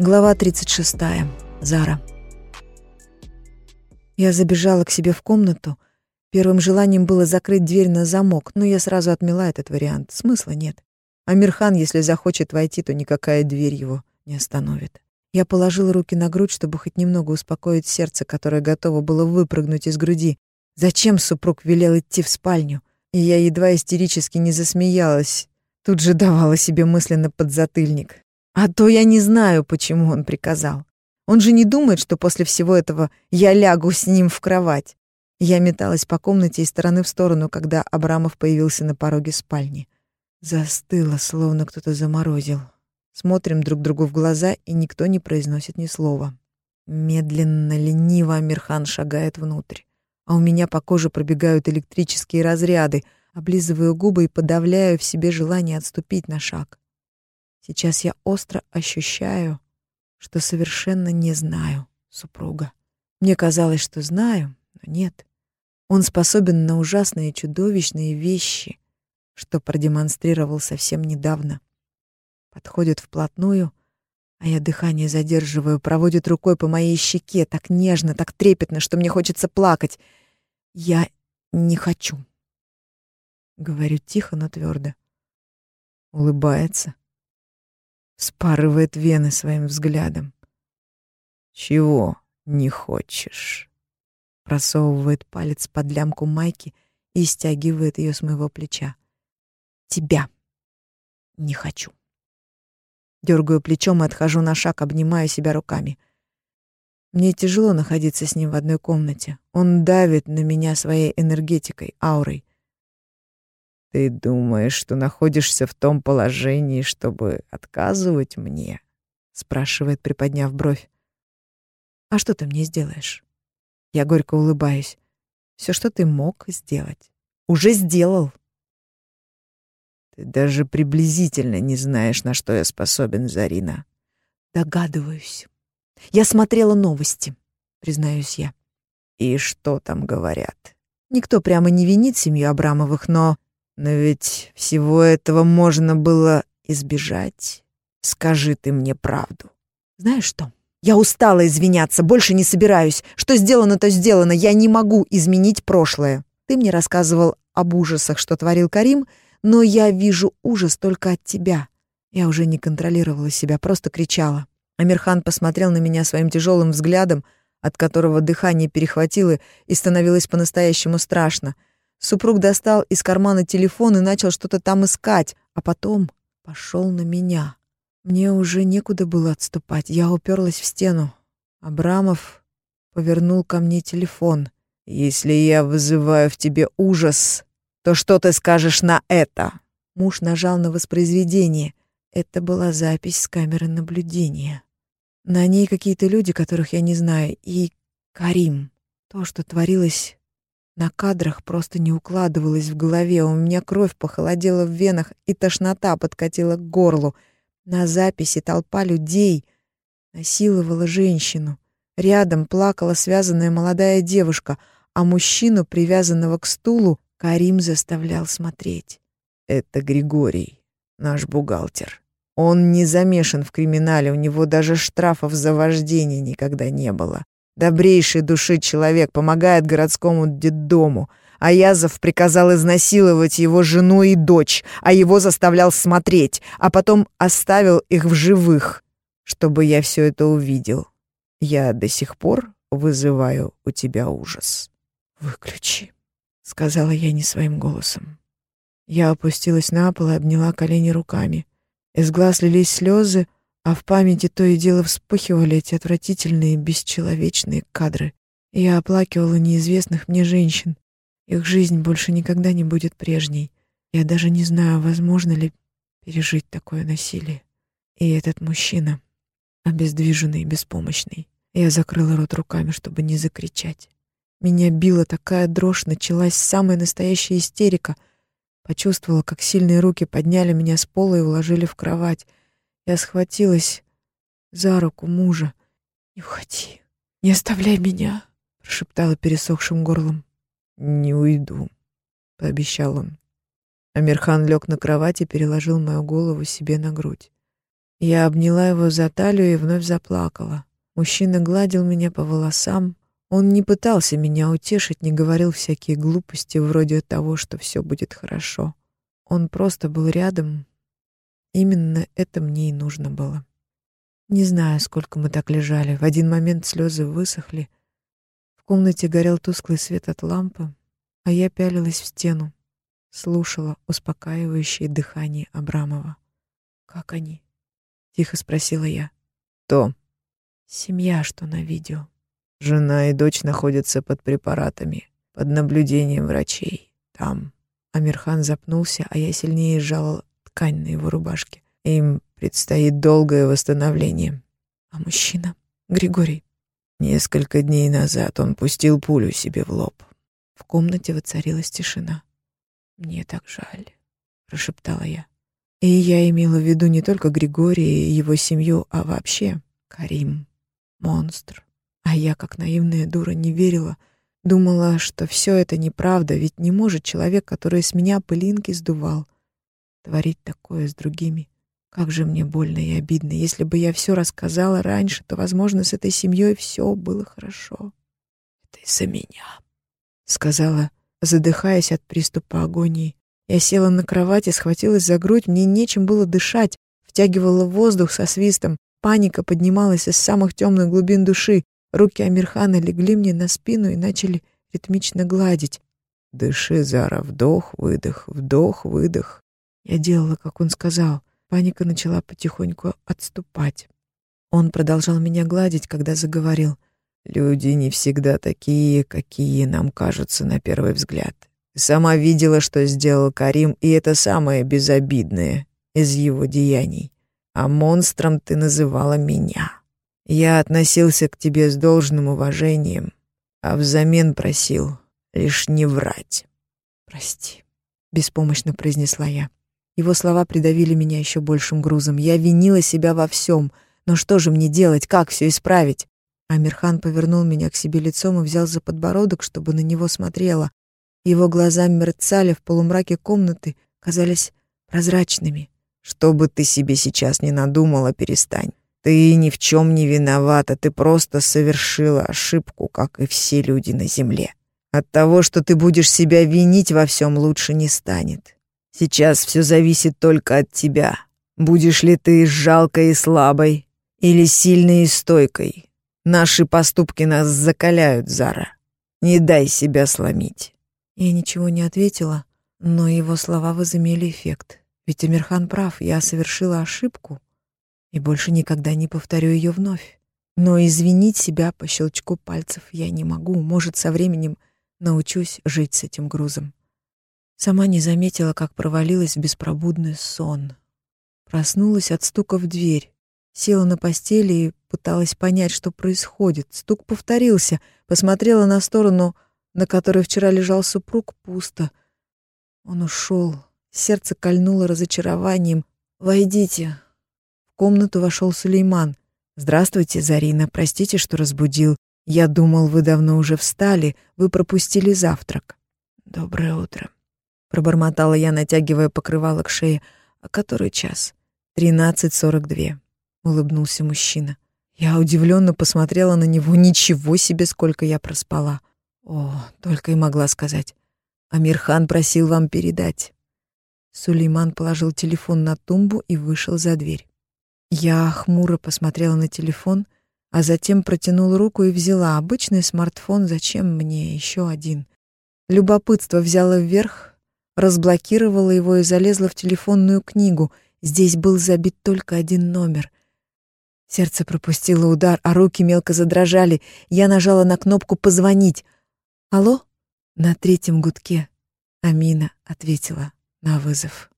Глава 36. Зара. Я забежала к себе в комнату. Первым желанием было закрыть дверь на замок, но я сразу отмела этот вариант. Смысла нет. Амирхан, если захочет войти, то никакая дверь его не остановит. Я положила руки на грудь, чтобы хоть немного успокоить сердце, которое готово было выпрыгнуть из груди. Зачем супруг велел идти в спальню? И я едва истерически не засмеялась. Тут же давала себе мысленно подзатыльник. А то я не знаю, почему он приказал. Он же не думает, что после всего этого я лягу с ним в кровать. Я металась по комнате из стороны в сторону, когда Абрамов появился на пороге спальни. Застыла, словно кто-то заморозил. Смотрим друг другу в глаза, и никто не произносит ни слова. Медленно, лениво Амирхан шагает внутрь. А у меня по коже пробегают электрические разряды, облизываю губы и подавляю в себе желание отступить на шаг. Сейчас я остро ощущаю, что совершенно не знаю супруга. Мне казалось, что знаю, но нет. Он способен на ужасные чудовищные вещи, что продемонстрировал совсем недавно. Подходит вплотную, а я дыхание задерживаю, проводит рукой по моей щеке так нежно, так трепетно, что мне хочется плакать. Я не хочу. Говорю тихо, но твердо. Улыбается спарывает вены своим взглядом. «Чего не хочешь?» Просовывает палец под лямку майки и стягивает ее с моего плеча. «Тебя не хочу». Дергаю плечом и отхожу на шаг, обнимаю себя руками. Мне тяжело находиться с ним в одной комнате. Он давит на меня своей энергетикой, аурой. Ты думаешь, что находишься в том положении, чтобы отказывать мне? спрашивает, приподняв бровь. А что ты мне сделаешь? Я горько улыбаюсь. Все, что ты мог сделать, уже сделал. Ты даже приблизительно не знаешь, на что я способен, Зарина. Догадываюсь. Я смотрела новости, признаюсь я. И что там говорят? Никто прямо не винит семью Абрамовых, но но ведь всего этого можно было избежать. Скажи ты мне правду. Знаешь что? Я устала извиняться, больше не собираюсь. Что сделано, то сделано. Я не могу изменить прошлое. Ты мне рассказывал об ужасах, что творил Карим, но я вижу ужас только от тебя. Я уже не контролировала себя, просто кричала. Амирхан посмотрел на меня своим тяжелым взглядом, от которого дыхание перехватило и становилось по-настоящему страшно — Супруг достал из кармана телефон и начал что-то там искать, а потом пошел на меня. Мне уже некуда было отступать. Я уперлась в стену. Абрамов повернул ко мне телефон. «Если я вызываю в тебе ужас, то что ты скажешь на это?» Муж нажал на воспроизведение. Это была запись с камеры наблюдения. На ней какие-то люди, которых я не знаю, и Карим. То, что творилось на кадрах просто не укладывалось в голове, у меня кровь похолодела в венах и тошнота подкатила к горлу. На записи толпа людей насиловала женщину. Рядом плакала связанная молодая девушка, а мужчину, привязанного к стулу, Карим заставлял смотреть. «Это Григорий, наш бухгалтер. Он не замешан в криминале, у него даже штрафов за вождение никогда не было. Добрейшей души человек помогает городскому детдому. А Язов приказал изнасиловать его жену и дочь, а его заставлял смотреть, а потом оставил их в живых, чтобы я все это увидел. Я до сих пор вызываю у тебя ужас. «Выключи», — сказала я не своим голосом. Я опустилась на пол и обняла колени руками. Из глаз лились слезы, а в памяти то и дело вспыхивали эти отвратительные бесчеловечные кадры. Я оплакивала неизвестных мне женщин. Их жизнь больше никогда не будет прежней. Я даже не знаю, возможно ли пережить такое насилие. И этот мужчина, обездвиженный и беспомощный. Я закрыла рот руками, чтобы не закричать. Меня била такая дрожь, началась самая настоящая истерика. Почувствовала, как сильные руки подняли меня с пола и уложили в кровать. Я схватилась за руку мужа. «Не уходи, не оставляй меня», — прошептала пересохшим горлом. «Не уйду», — пообещал он. Амирхан лег на кровать и переложил мою голову себе на грудь. Я обняла его за талию и вновь заплакала. Мужчина гладил меня по волосам. Он не пытался меня утешить, не говорил всякие глупости вроде того, что все будет хорошо. Он просто был рядом. Именно это мне и нужно было. Не знаю, сколько мы так лежали. В один момент слезы высохли. В комнате горел тусклый свет от лампы, а я пялилась в стену, слушала успокаивающее дыхание Абрамова. «Как они?» — тихо спросила я. «То». «Семья, что на видео». «Жена и дочь находятся под препаратами, под наблюдением врачей. Там». Амирхан запнулся, а я сильнее сжала ткань на его рубашке. Им предстоит долгое восстановление. А мужчина? Григорий? Несколько дней назад он пустил пулю себе в лоб. В комнате воцарилась тишина. «Мне так жаль», — прошептала я. И я имела в виду не только Григория и его семью, а вообще Карим. Монстр. А я, как наивная дура, не верила. Думала, что все это неправда, ведь не может человек, который с меня пылинки сдувал, творить такое с другими. Как же мне больно и обидно. Если бы я все рассказала раньше, то, возможно, с этой семьей все было хорошо. «Это из-за меня», — сказала, задыхаясь от приступа агонии. Я села на кровати, схватилась за грудь, мне нечем было дышать, втягивала воздух со свистом. Паника поднималась из самых темных глубин души. Руки Амирхана легли мне на спину и начали ритмично гладить. «Дыши, Зара, вдох, выдох, вдох, выдох». Я делала, как он сказал. Паника начала потихоньку отступать. Он продолжал меня гладить, когда заговорил. «Люди не всегда такие, какие нам кажутся на первый взгляд. Сама видела, что сделал Карим, и это самое безобидное из его деяний. А монстром ты называла меня. Я относился к тебе с должным уважением, а взамен просил лишь не врать». «Прости», — беспомощно произнесла я. Его слова придавили меня еще большим грузом. Я винила себя во всем. Но что же мне делать? Как все исправить? Амирхан повернул меня к себе лицом и взял за подбородок, чтобы на него смотрела. Его глаза мерцали в полумраке комнаты, казались прозрачными. «Что бы ты себе сейчас не надумала, перестань. Ты ни в чем не виновата, ты просто совершила ошибку, как и все люди на земле. От того, что ты будешь себя винить во всем, лучше не станет. Сейчас все зависит только от тебя. Будешь ли ты жалкой и слабой или сильной и стойкой? Наши поступки нас закаляют, Зара. Не дай себя сломить. Я ничего не ответила, но его слова возымели эффект. Ведь Амирхан прав, я совершила ошибку и больше никогда не повторю ее вновь. Но извинить себя по щелчку пальцев я не могу. Может, со временем научусь жить с этим грузом. Сама не заметила, как провалилась в беспробудный сон. Проснулась от стука в дверь. Села на постели и пыталась понять, что происходит. Стук повторился. Посмотрела на сторону, на которой вчера лежал супруг, пусто. Он ушел. Сердце кольнуло разочарованием. «Войдите». В комнату вошел Сулейман. «Здравствуйте, Зарина. Простите, что разбудил. Я думал, вы давно уже встали. Вы пропустили завтрак». «Доброе утро», Пробормотала я, натягивая покрывало к шее. «А который час?» «Тринадцать сорок две», — улыбнулся мужчина. Я удивленно посмотрела на него. Ничего себе, сколько я проспала. О, только и могла сказать. Амирхан просил вам передать. Сулейман положил телефон на тумбу и вышел за дверь. Я хмуро посмотрела на телефон, а затем протянула руку и взяла обычный смартфон. Зачем мне еще один? Любопытство взяло вверх, разблокировала его и залезла в телефонную книгу. Здесь был забит только один номер. Сердце пропустило удар, а руки мелко задрожали. Я нажала на кнопку «Позвонить». «Алло?» На третьем гудке Амина ответила на вызов.